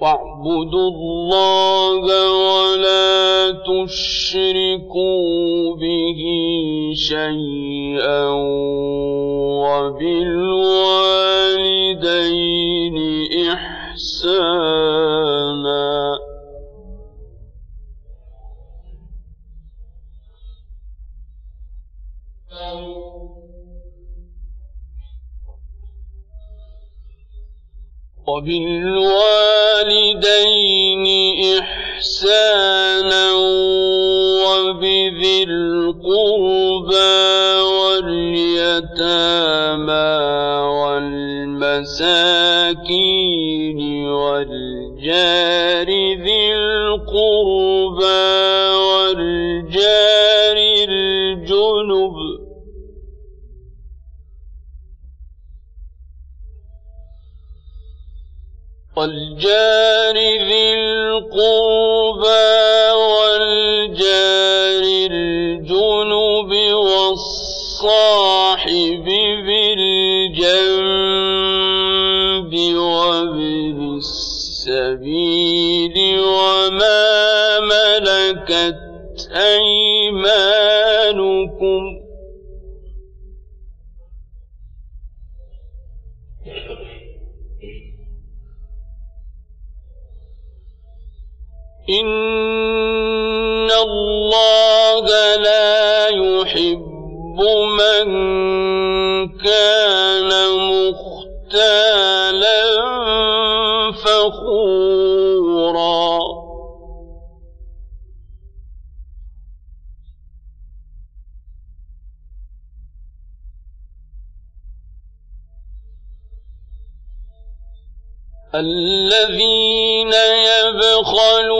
واعبدوا الله ولا تشركوا به شيئا وبالوالدين إحسانا وبالوالدين إحسانا وبذي القربى واليتامى والمساكين والجار والجار ذي القربى إن الله لا يحب من كان مختالا فخورا الذين يبخلون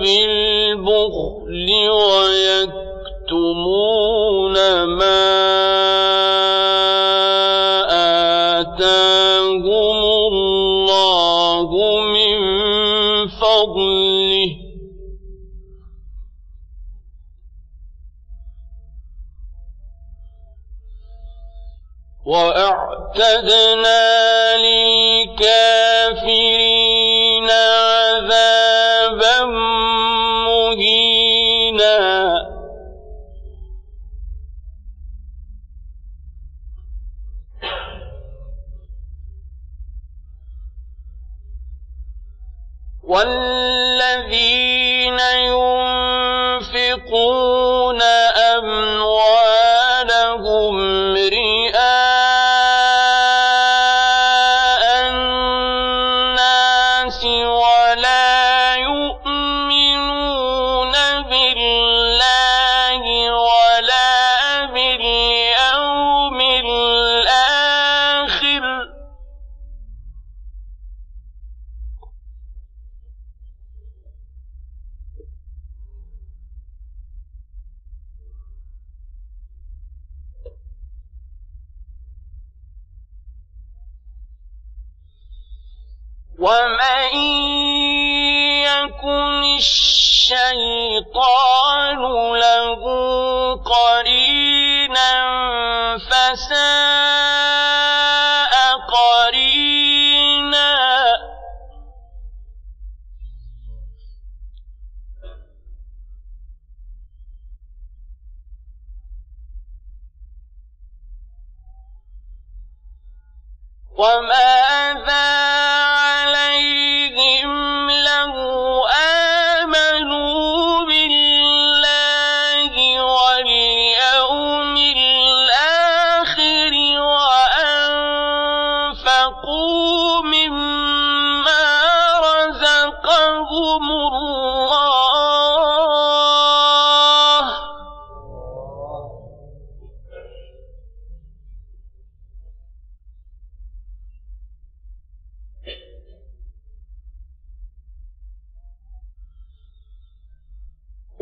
بالبخل ويكتمون والذين ينفقون أموالهم رئاء الناس ولا يؤمنون يكن الشيطان له قرينا فساء قرينا. وماذا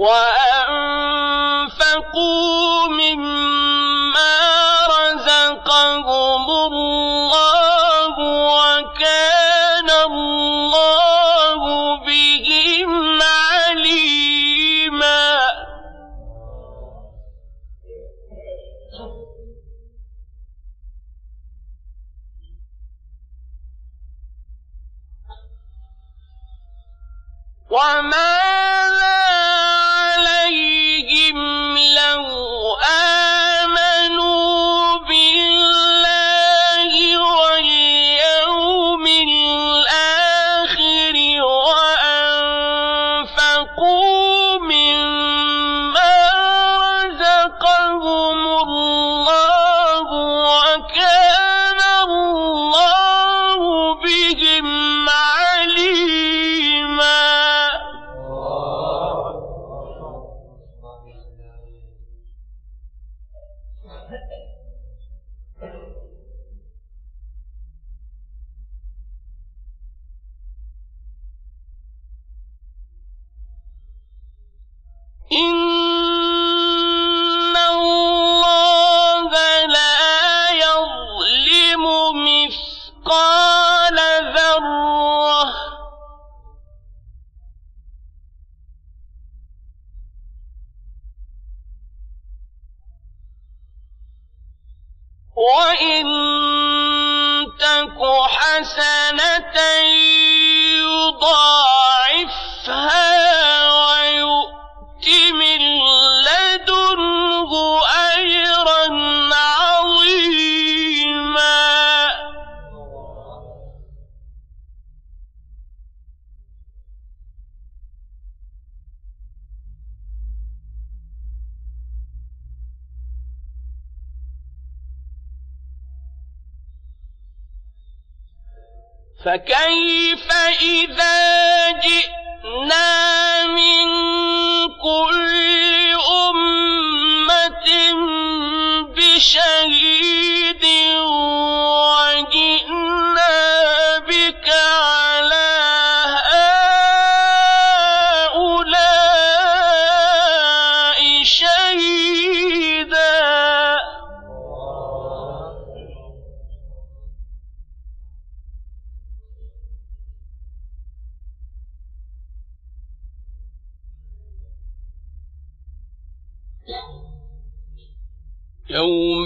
وأنفقوا مما رزقهم الله وكان الله بهم عليما. وما وإن تك حسنة فكيف إذا جئنا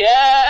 Yeah.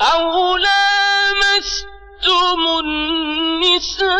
أو لامستم النساء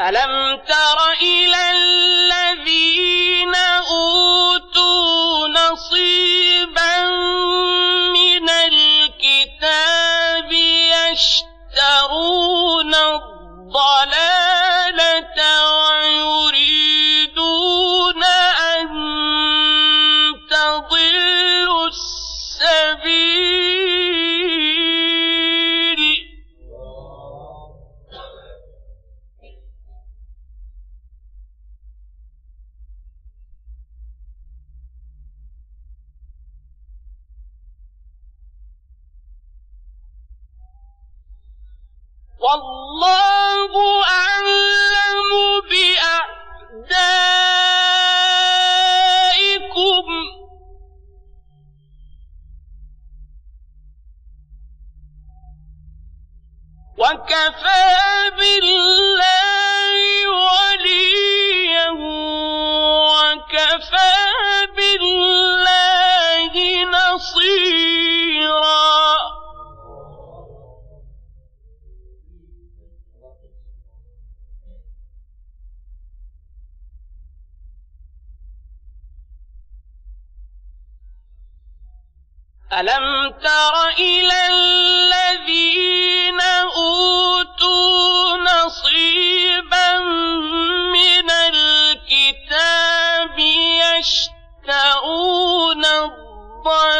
ألم تر إلى الذين أوتوا نصيبا والله أعلم بأعدائكم. ألم تر إلى الذين أوتوا نصيبا من الكتاب يشترون الضلالة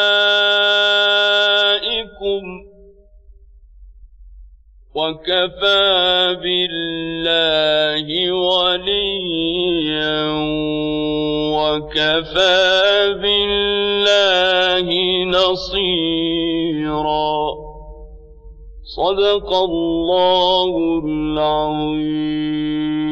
وكفى بالله وليا وكفى بالله نصيرا. صدق الله العظيم.